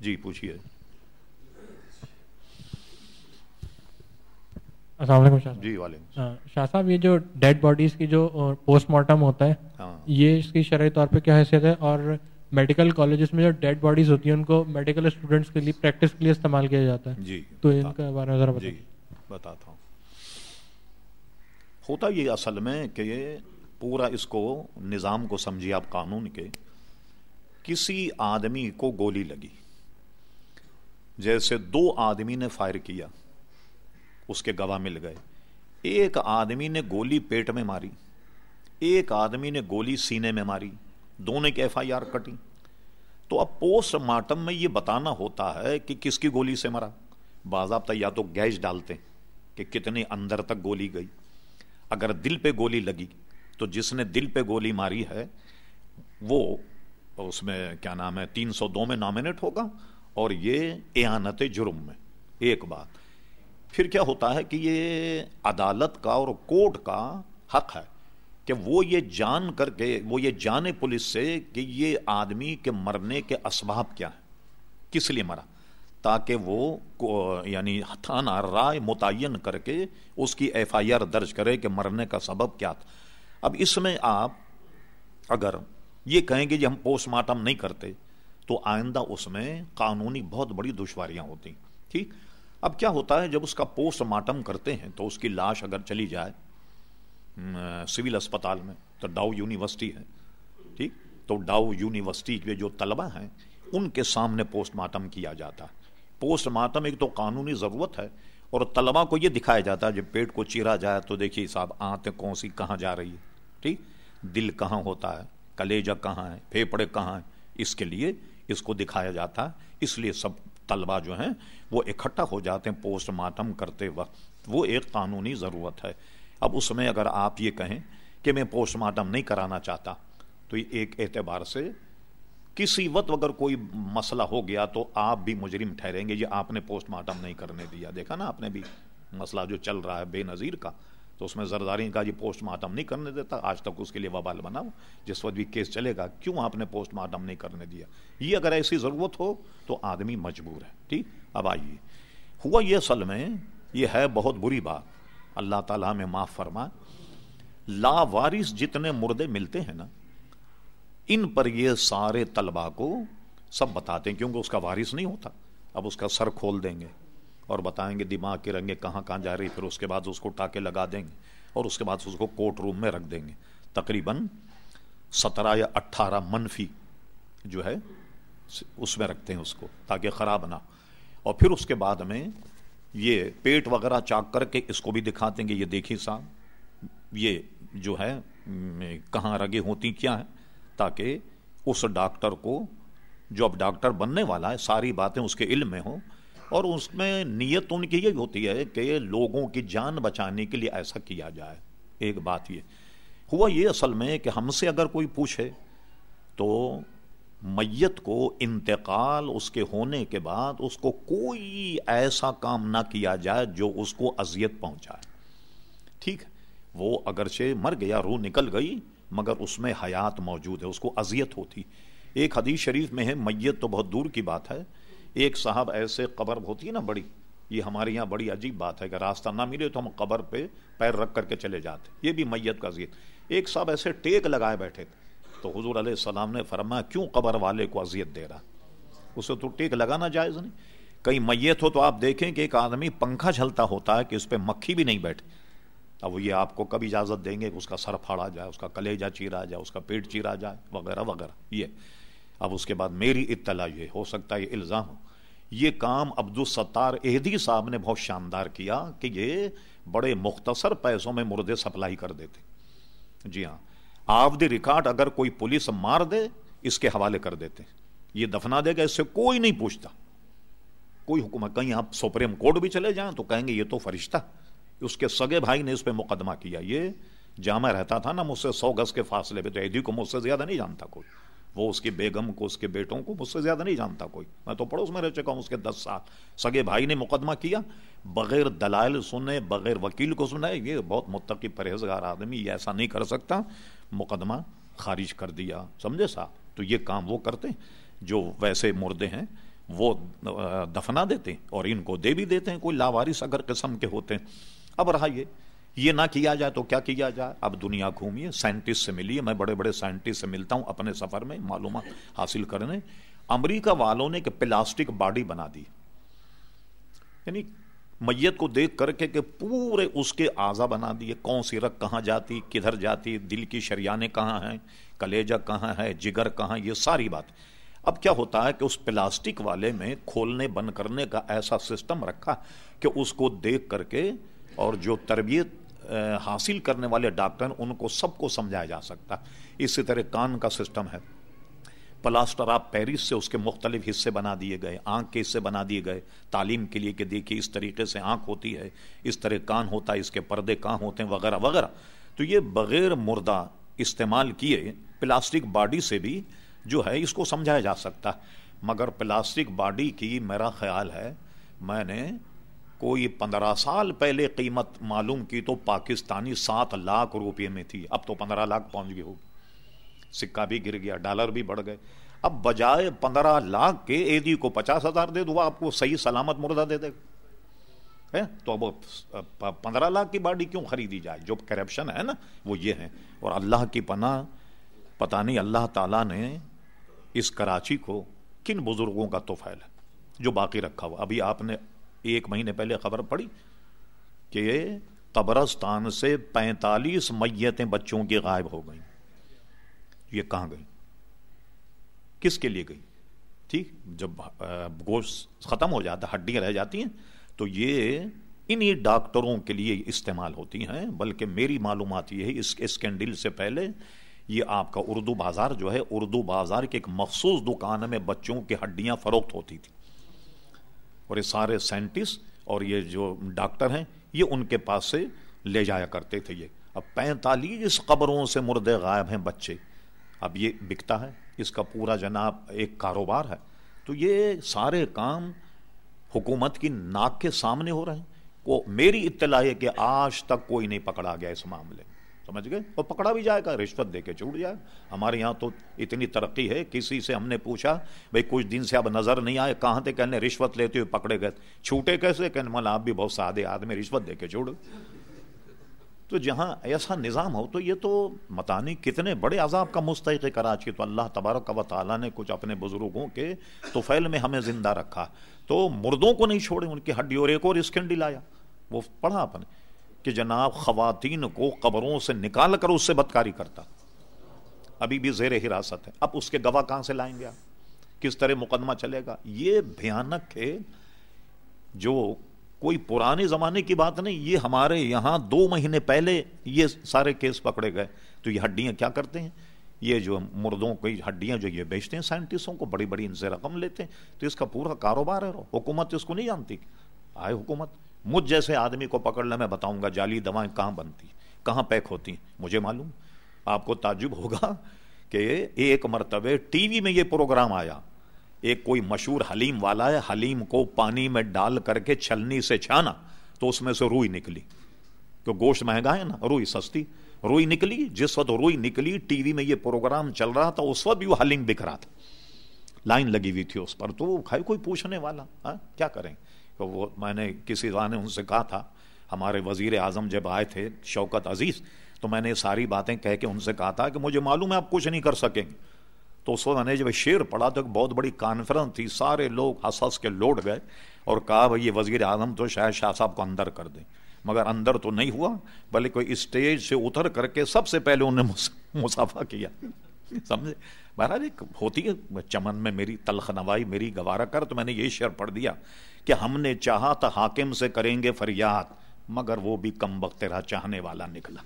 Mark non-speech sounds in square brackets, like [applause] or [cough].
جی پوچھیے السلام علیکم شاہ جی وعلیکم ہاں، شاہ صاحب یہ جو ڈیڈ باڈیز کی جو پوسٹ مارٹم ہوتا ہے ہاں۔ یہ اس کی شرعی طور پہ کیا حیثیت ہے؟ اور میڈیکل کالجز میں جو ڈیڈ باڈیز ہوتی ہیں ان کو میڈیکل اسٹوڈنٹس کے لیے پریکٹس کے لیے استعمال کیا جاتا ہے؟ جی تو ان کا بارے میں ذرا جی بتاتا ہوں۔ ہوتا یہ اصل میں کہ یہ پورا اس کو نظام کو سمجھیے آپ قانون کے کسی آدمی کو گولی لگی۔ جیسے دو آدمی نے فائر کیا، اس کے گواہ مل گئے۔ ایک آدمی نے گولی پیٹ میں ماری، ایک آدمی نے گولی سینے میں ماری، دونوں کی ایف آئی آر کٹی۔ تو اب پوسٹ مارٹم میں یہ بتانا ہوتا ہے کہ کس کی گولی سے مرا۔ باضابطہ یا تو گیس ڈالتے کہ کتنے اندر تک گولی گئی۔ اگر دل پہ گولی لگی تو جس نے دل پہ گولی ماری ہے، وہ اس میں کیا نام ہے، تین سو دو میں نامنیٹ ہوگا۔ اور یہ اعانت جرم میں ایک بات۔ پھر کیا ہوتا ہے کہ یہ عدالت کا اور کورٹ کا حق ہے کہ وہ یہ جان کر کے، وہ یہ جانے پولیس سے کہ یہ آدمی کے مرنے کے اسباب کیا ہیں۔ کس لیے مرا؟ تاکہ وہ یعنی تھانہ رائے متعین کر کے اس کی ایف آئی آر درج کرے کہ مرنے کا سبب کیا تھا۔ اب اس میں آپ اگر یہ کہیں گے کہ ہم پوسٹ مارٹم نہیں کرتے تو آئندہ اس میں قانونی بہت بڑی دشواریاں ہوتی ہیں ٹھیک؟ اب کیا ہوتا ہے جب اس کا پوسٹ مارٹم کرتے ہیں تو اس کی لاش اگر چلی جائے سول اسپتال میں، تو ڈاؤ یونیورسٹی ہے، ٹھیک؟ تو ڈاؤ یونیورسٹی کے جو طلبہ ہیں، ان کے سامنے پوسٹ مارٹم کیا جاتا۔ ہے پوسٹ مارٹم ایک تو قانونی ضرورت ہے اور طلبہ کو یہ دکھایا جاتا ہے، جب پیٹ کو چیرا جائے تو دیکھیے صاحب، آنتیں کون سی کہاں جا رہی ہے ٹھیک؟ دل کہاں ہوتا ہے، کلیجہ کہاں ہے پھیپڑے کہاں ہیں، اس کے لیے اس کو دکھایا جاتا ہے اس لیے سب طلبہ جو ہیں وہ اکٹھا ہو جاتے ہیں پوسٹ مارٹم کرتے وقت۔ وہ ایک قانونی ضرورت ہے۔ اب اس میں اگر آپ یہ کہیں کہ میں پوسٹ مارٹم نہیں کرانا چاہتا، تو ایک اعتبار سے کسی وقت اگر کوئی مسئلہ ہو گیا تو آپ بھی مجرم ٹھہریں گے، یہ آپ نے پوسٹ مارٹم نہیں کرنے دیا۔ دیکھا نا آپ نے بھی مسئلہ جو چل رہا ہے، بے نظیر کا۔ تو اس میں زرداری کا یہ جی پوسٹ مارٹم نہیں کرنے دیتا، آج تک اس کے لیے وبال بنا ہو جس وقت بھی کیس چلے گا، کیوں آپ نے پوسٹ مارٹم نہیں کرنے دیا؟ یہ اگر ایسی ضرورت ہو تو آدمی مجبور ہے، ٹھیک؟ اب آئیے۔ ہوا یہ اصل میں، یہ ہے بہت بری بات۔ اللہ تعالیٰ میں معاف فرما۔ لا وارث جتنے مردے ملتے ہیں نا، ان پر یہ سارے طلبا کو سب بتاتے ہیں کیونکہ اس کا وارث نہیں ہوتا، اب اس کا سر کھول دیں گے۔ اور بتائیں گے دماغ کے رنگے کہاں کہاں جا رہی، پھر اس کے بعد اس کو ٹاکے لگا دیں گے اور اس کے بعد اس کو کورٹ روم میں رکھ دیں گے۔ تقریباً سترہ یا اٹھارہ منفی جو ہے، اس میں رکھتے ہیں اس کو تاکہ خراب نہ اور پھر اس کے بعد میں یہ پیٹ وغیرہ چاک کر کے اس کو بھی دکھاتے ہیں کہ یہ دیکھیے صاحب یہ جو ہے، کہاں رگیں ہوتی، کیا ہے تاکہ اس ڈاکٹر کو، جو اب ڈاکٹر بننے والا ہے، ساری باتیں اس کے علم میں ہوں۔ اور اس میں نیت ان کی یہی ہوتی ہے کہ لوگوں کی جان بچانے کے لیے ایسا کیا جائے۔ ایک بات یہ۔ ہوا یہ اصل میں کہ ہم سے اگر کوئی پوچھے تو میت کو انتقال اس کے ہونے کے بعد اس کو کوئی ایسا کام نہ کیا جائے جو اس کو اذیت پہنچائے۔ ٹھیک ہے۔ وہ اگرچہ مر گیا، روح نکل گئی، مگر اس میں حیات موجود ہے، اس کو اذیت ہوتی۔ ایک حدیث شریف میں ہے، میت تو بہت دور کی بات ہے۔ ایک صاحب ایسے قبر ہوتی ہے نا بڑی، یہ ہمارے یہاں بڑی عجیب بات ہے کہ راستہ نہ ملے تو ہم قبر پہ پیر رکھ کر کے چلے جاتے یہ بھی میت کا اذیت ایک صاحب ایسے ٹیک لگائے بیٹھے تھے۔ تو حضور علیہ السلام نے فرمایا، کیوں قبر والے کو اذیت دے رہا؟ اسے تو ٹیک لگانا جائز نہیں۔ کہیں میت ہو تو آپ دیکھیں کہ ایک آدمی پنکھا جھلتا ہوتا ہے کہ اس پہ مکھی بھی نہیں بیٹھے۔ اب وہ یہ آپ کو کب اجازت دیں گے کہ اس کا سر پھاڑا جائے، اس کا کلیجہ چیرا جائے، اس کا پیٹ چیرا جائے، وغیرہ وغیرہ۔ یہ۔ اب اس کے بعد میری اطلاع یہ ہو سکتا ہے، یہ الزام ہو۔ یہ کام عبد الستار اہدی صاحب نے بہت شاندار کیا کہ یہ بڑے مختصر پیسوں میں مردے سپلائی کر دیتے۔ جی ہاں آف دی ریکارڈ اگر کوئی پولیس مار دے، اس کے حوالے کر دیتے۔ یہ دفنا دے گا، اس سے کوئی نہیں پوچھتا۔ کوئی حکومت، کہیں آپ سپریم کورٹ بھی چلے جائیں تو کہیں گے یہ تو فرشتہ۔ اس کے سگے بھائی نے اس پہ مقدمہ کیا۔ یہ جامع رہتا تھا نا، مجھ سے سو گز کے فاصلے پہ، تو ایدی کو مجھ سے زیادہ نہیں جانتا کوئی۔ وہ اس کی بیگم کو، اس کے بیٹوں کو مجھ سے زیادہ نہیں جانتا کوئی۔ میں تو پڑوس میں رہ چکا ہوں اس کے دس سال۔ سگے بھائی نے مقدمہ کیا، بغیر دلائل سنے، بغیر وکیل کو سنا یہ بہت متقی پرہیزگار آدمی، یہ ایسا نہیں کر سکتا۔ مقدمہ خارج کر دیا۔ سمجھے صاحب؟ تو یہ کام وہ کرتے جو ویسے مردے ہیں، وہ دفنا دیتے اور ان کو دے بھی دیتے ہیں۔ کوئی لاوارث اگر قسم کے ہوتے ہیں۔ اب رہا یہ یہ نہ کیا جائے تو کیا کیا جائے؟ اب دنیا گھومیے سائنٹسٹ سے ملیے میں بڑے بڑے سائنٹسٹ سے ملتا ہوں اپنے سفر میں، معلومات حاصل کرنے۔ امریکہ والوں نے کہ پلاسٹک باڈی بنا دی۔ یعنی میت کو دیکھ کر کے کہ پورے اس کے اعضا بنا دیے۔ کون سی رگ کہاں جاتی، کدھر جاتی، دل کی شریانے کہاں ہیں، کلیجہ کہاں ہے، جگر کہاں، یہ ساری بات۔ اب کیا ہوتا ہے کہ اس پلاسٹک والے میں کھولنے بند کرنے کا ایسا سسٹم رکھا کہ اس کو دیکھ کر کے اور جو تربیت حاصل کرنے والے ڈاکٹر ان کو سب کو سمجھایا جا سکتا اسی طرح کان کا سسٹم ہے۔ پلاسٹر آف پیرس سے اس کے مختلف حصے بنا دیے گئے، آنکھ کے حصے بنا دیے گئے۔ تعلیم کے لیے کہ دیکھیے اس طریقے سے آنکھ ہوتی ہے، اس طرح کان ہوتا ہے، اس کے پردے کہاں ہوتے ہیں، وغیرہ وغیرہ۔ تو یہ بغیر مردہ استعمال کیے پلاسٹک باڈی سے بھی جو ہے، اس کو سمجھایا جا سکتا مگر پلاسٹک باڈی کی میرا خیال ہے، میں نے کوئی پندرہ سال پہلے قیمت معلوم کی تو پاکستانی سات لاکھ روپے میں تھی۔ اب تو پندرہ لاکھ پہنچ گئی ہوگی۔ سکہ بھی گر گیا، ڈالر بھی بڑھ گئے۔ اب بجائے پندرہ لاکھ کے ایدی جی کو پچاس ہزار دے دو، آپ کو صحیح سلامت مردہ دے دے۔ تو اب پندرہ لاکھ کی باڈی کیوں خریدی جائے؟ جو کرپشن ہے نا، وہ یہ ہے۔ اور اللہ کی پناہ، پتہ نہیں اللہ تعالیٰ نے اس کراچی کو کن بزرگوں کا توفیل ہے جو باقی رکھا ہوا۔ ابھی آپ نے ایک مہینے پہلے خبر پڑی کہ قبرستان سے پینتالیس میتیں بچوں کی غائب ہو گئیں۔ یہ کہاں گئی کس کے لیے گئی ٹھیک، جب گوشت ختم ہو جاتا، ہڈیاں رہ جاتی ہیں، تو یہ انہی ڈاکٹروں کے لیے استعمال ہوتی ہیں، بلکہ میری معلومات یہ ہے، اس اسکینڈل سے پہلے یہ آپ کا اردو بازار جو ہے، اردو بازار کے ایک مخصوص دکان میں بچوں کی ہڈیاں فروخت ہوتی تھی اور یہ سارے سائنٹسٹ اور یہ جو ڈاکٹر ہیں، یہ ان کے پاس سے لے جایا کرتے تھے یہ۔ اب پینتالیس قبروں سے مردے غائب ہیں بچے۔ اب یہ بکتا ہے، اس کا پورا جناب ایک کاروبار ہے۔ تو یہ سارے کام حکومت کی ناک کے سامنے ہو رہے ہیں۔ وہ میری اطلاع ہے کہ آج تک کوئی نہیں پکڑا گیا اس معاملے۔ میں سمجھ گئے؟ اور پکڑا بھی جائے گا، رشوت دے کے چھوٹ جائے ہمارے یہاں تو اتنی ترقی ہے، کسی سے ہم نے پوچھا بھائی کچھ دن سے اب نظر نہیں آئے، کہاں تھے کہنے رشوت لیتے ہوئے پکڑے گئے۔ چھوٹے کیسے؟ کہنے مل آپ بھی بہت سادے آدمی، رشوت دے کے چھوڑ تو جہاں ایسا نظام ہو تو یہ تو متانی کتنے بڑے عذاب کا مستحق ہے کراچی تو۔ اللہ تبارک و تعالیٰ نے کچھ اپنے بزرگوں کے توفیل میں ہمیں زندہ رکھا۔ تو مردوں کو نہیں چھوڑے، ان کی ہڈی اور ایک اور اسکینڈل آیا وہ پڑھا اپنے۔ کہ جناب خواتین کو قبروں سے نکال کر اس سے بدکاری کرتا۔ ابھی بھی زیر حراست ہے۔ اب اس کے گواہ کہاں سے لائیں گے کس طرح مقدمہ چلے گا؟ یہ بھیانک ہے جو کوئی پرانے زمانے کی بات نہیں، یہ ہمارے یہاں دو مہینے پہلے یہ سارے کیس پکڑے گئے۔ تو یہ ہڈیاں کیا کرتے ہیں؟ یہ جو مردوں کی ہڈیاں جو یہ بیچتے ہیں، سائنٹسٹوں کو بڑی بڑی ان سے رقم لیتے ہیں۔ تو اس کا پورا کاروبار ہے۔ حکومت اس کو نہیں جانتی۔ آئے حکومت۔ مجھ جیسے آدمی کو پکڑ لیں میں بتاؤں گا جعلی دوائیں کہاں بنتی، کہاں پیک ہوتی، مجھے معلوم۔ آپ کو تعجب ہوگا کہ ایک مرتبہ ٹی وی میں یہ پروگرام آیا۔ ایک کوئی مشہور حلیم والا ہے، حلیم کو پانی میں ڈال کر کے چھلنی سے چھانا، تو اس میں سے روئی نکلی۔ تو گوشت مہنگا ہے نا، روئی سستی۔ روئی نکلی، جس وقت روئی نکلی، ٹی وی میں یہ پروگرام چل رہا تھا، اس وقت بھی وہ حلیم بک رہا تھا۔ لائن لگی ہوئی تھی اس پر، تو کوئی پوچھنے والا ہاں کیا کریں؟ وہ میں نے کسی نے ان سے کہا تھا، ہمارے وزیر اعظم جب آئے تھے شوکت عزیز، تو میں نے ساری باتیں کہہ کے ان سے کہا تھا کہ مجھے معلوم ہے آپ کچھ نہیں کر سکیں۔ گے تو اس وقت میں نے جب شعر پڑھا تو ایک بہت بڑی کانفرنس تھی، سارے لوگ ہنس ہنس کے لوٹ گئے اور کہا بھائی یہ وزیر اعظم تو شاید شاہ صاحب کو اندر کر دیں۔ مگر اندر تو نہیں ہوا، بلکہ کوئی اسٹیج سے اتر کر کے سب سے پہلے انہیں مسافہ [laughs] کیا۔ سمجھے؟ بہرحال ایک ہوتی ہے، چمن میں میری تلخ نوائی، میری گوارا کر، تو میں نے یہ شعر پڑھ دیا کہ ہم نے چاہا تو حاکم سے کریں گے فریاد، مگر وہ بھی کم وقت چاہنے والا نکلا۔